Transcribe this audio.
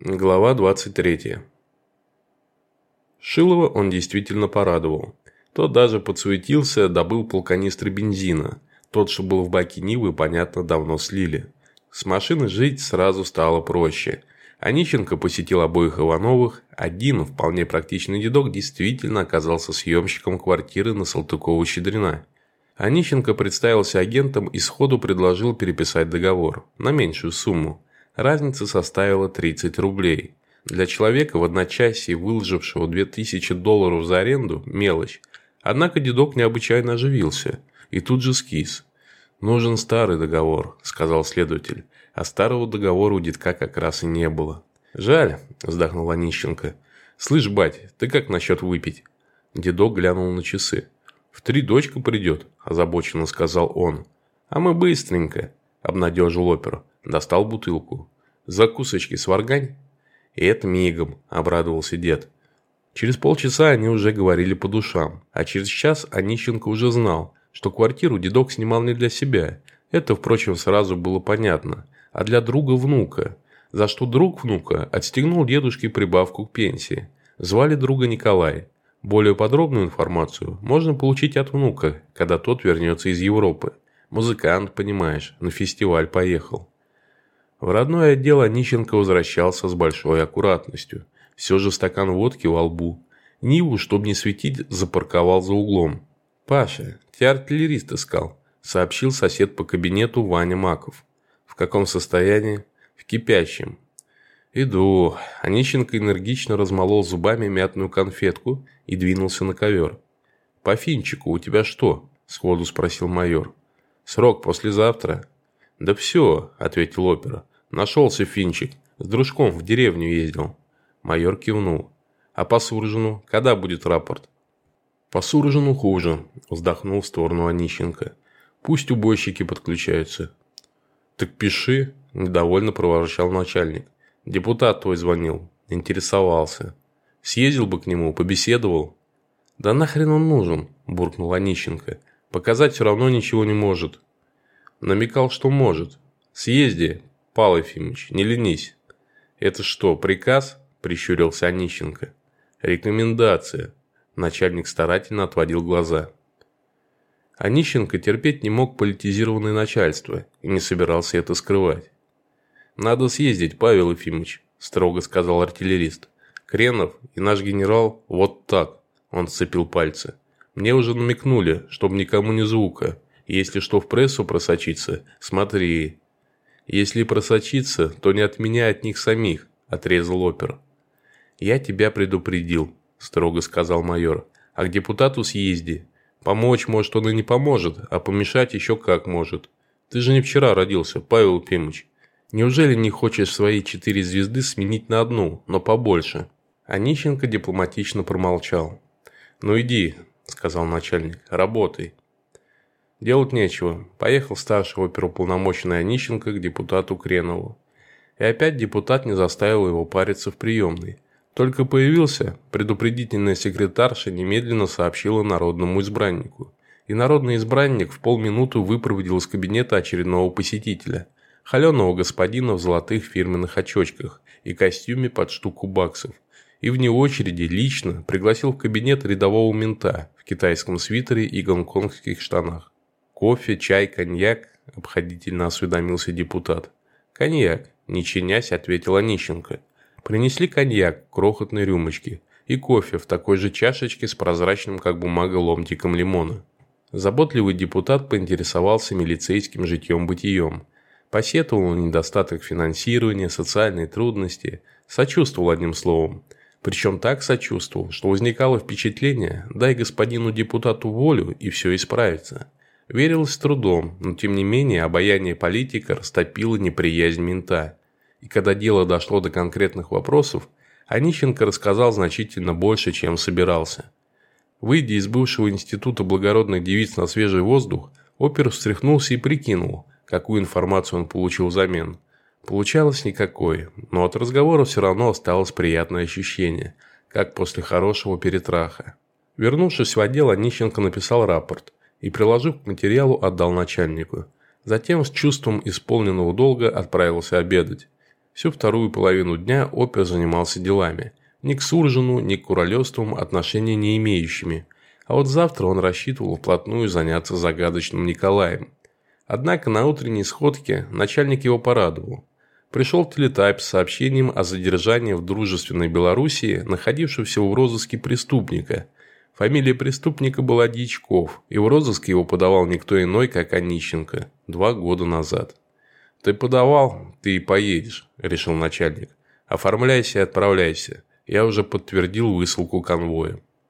Глава 23. Шилова он действительно порадовал. Тот даже подсуетился, добыл полканистры бензина. Тот, что был в баке Нивы, понятно, давно слили. С машины жить сразу стало проще. Онищенко посетил обоих Ивановых. Один, вполне практичный дедок, действительно оказался съемщиком квартиры на Салтыкова-Щедрина. Онищенко представился агентом и сходу предложил переписать договор. На меньшую сумму. Разница составила 30 рублей. Для человека в одночасье выложившего 2000 долларов за аренду – мелочь. Однако дедок необычайно оживился и тут же скис. «Нужен старый договор», – сказал следователь. А старого договора у дедка как раз и не было. «Жаль», – вздохнул Онищенко. «Слышь, бать, ты как насчет выпить?» Дедок глянул на часы. «В три дочка придет», – озабоченно сказал он. «А мы быстренько», – обнадежил оперу. Достал бутылку. «Закусочки сваргань?» «И это мигом», – обрадовался дед. Через полчаса они уже говорили по душам, а через час Онищенко уже знал, что квартиру дедок снимал не для себя. Это, впрочем, сразу было понятно, а для друга внука, за что друг внука отстегнул дедушке прибавку к пенсии. Звали друга Николай. Более подробную информацию можно получить от внука, когда тот вернется из Европы. Музыкант, понимаешь, на фестиваль поехал. В родной отдел Онищенко возвращался с большой аккуратностью. Все же стакан водки во лбу. Ниву, чтобы не светить, запарковал за углом. «Паша, тебя артиллерист искал», – сообщил сосед по кабинету Ваня Маков. «В каком состоянии?» «В кипящем». «Иду». Онищенко энергично размолол зубами мятную конфетку и двинулся на ковер. «По финчику у тебя что?» – сходу спросил майор. «Срок послезавтра». «Да все», – ответил опера. «Нашелся Финчик. С дружком в деревню ездил». Майор кивнул. «А по Суржину? Когда будет рапорт?» «По Суржину хуже», – вздохнул в сторону Онищенко. «Пусть убойщики подключаются». «Так пиши», – недовольно проворчал начальник. «Депутат твой звонил. Интересовался. Съездил бы к нему, побеседовал». «Да нахрен он нужен?» – буркнул Онищенко. «Показать все равно ничего не может». Намекал, что может. «Съезди, Павел Ефимович, не ленись». «Это что, приказ?» – прищурился Онищенко. «Рекомендация». Начальник старательно отводил глаза. Онищенко терпеть не мог политизированное начальство и не собирался это скрывать. «Надо съездить, Павел Ефимович», – строго сказал артиллерист. «Кренов и наш генерал вот так», – он сцепил пальцы. «Мне уже намекнули, чтобы никому не звука, если что в прессу просочится, смотри. Если просочится, то не от меня, а от них самих, отрезал опер. Я тебя предупредил, строго сказал майор. А к депутату съезди. Помочь, может, он и не поможет, а помешать еще как может. Ты же не вчера родился, Павел Пимыч. Неужели не хочешь свои четыре звезды сменить на одну, но побольше?» Онищенко дипломатично промолчал. «Ну иди», – сказал начальник, – «работай». Делать нечего. Поехал старший оперуполномоченный Онищенко к депутату Кренову. И опять депутат не заставил его париться в приемной. Только появился, предупредительная секретарша немедленно сообщила народному избраннику. И народный избранник в полминуты выпроводил из кабинета очередного посетителя. Холеного господина в золотых фирменных очочках и костюме под штуку баксов. И вне очереди лично пригласил в кабинет рядового мента в китайском свитере и гонконгских штанах. «Кофе, чай, коньяк?» – обходительно осведомился депутат. «Коньяк», – не чинясь, ответила Нищенко. Принесли коньяк в крохотной рюмочке и кофе в такой же чашечке с прозрачным, как бумага, ломтиком лимона. Заботливый депутат поинтересовался милицейским житьем-бытием. Посетовал на недостаток финансирования, социальные трудности, сочувствовал одним словом. Причем так сочувствовал, что возникало впечатление, дай господину депутату волю и все исправится. Верилось с трудом, но тем не менее обаяние политика растопило неприязнь мента. И когда дело дошло до конкретных вопросов, Онищенко рассказал значительно больше, чем собирался. Выйдя из бывшего института благородных девиц на свежий воздух, опер встряхнулся и прикинул, какую информацию он получил взамен. Получалось никакой, но от разговора все равно осталось приятное ощущение, как после хорошего перетраха. Вернувшись в отдел, Онищенко написал рапорт – и, приложив к материалу, отдал начальнику. Затем с чувством исполненного долга отправился обедать. Всю вторую половину дня опер занимался делами, ни к Суржину, ни к Куролёвствам отношения не имеющими. А вот завтра он рассчитывал вплотную заняться загадочным Николаем. Однако на утренней сходке начальник его порадовал. Пришел телетайп с сообщением о задержании в дружественной Белоруссии находившегося в розыске преступника. Фамилия преступника была Дьячков, и в розыск его подавал никто иной, как Онищенко, два года назад. «Ты подавал, ты и поедешь», – решил начальник. «Оформляйся и отправляйся. Я уже подтвердил высылку конвоя».